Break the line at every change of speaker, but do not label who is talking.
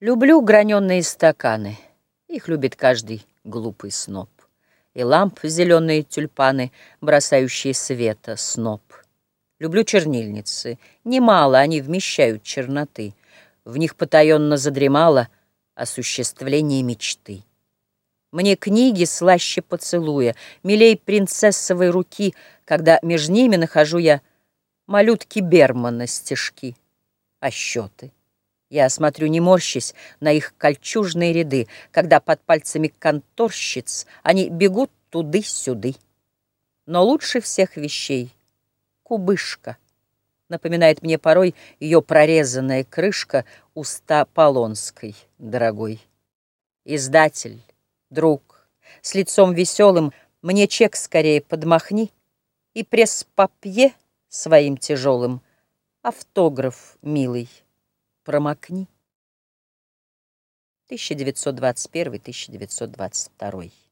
Люблю граненые стаканы, их любит каждый глупый сноб. И ламп зеленые тюльпаны, бросающие света сноб. Люблю чернильницы, немало они вмещают черноты. В них потаенно задремало осуществление мечты. Мне книги слаще поцелуя, милей принцессовой руки, когда между ними нахожу я малютки Бермана стишки, а счеты. Я смотрю, не морщись, на их кольчужные ряды, Когда под пальцами конторщиц Они бегут туды-сюды. Но лучше всех вещей кубышка. Напоминает мне порой Ее прорезанная крышка Уста Полонской, дорогой. Издатель, друг, с лицом веселым Мне чек скорее подмахни И пресс-папье своим тяжелым Автограф, милый промокни. 1921-1922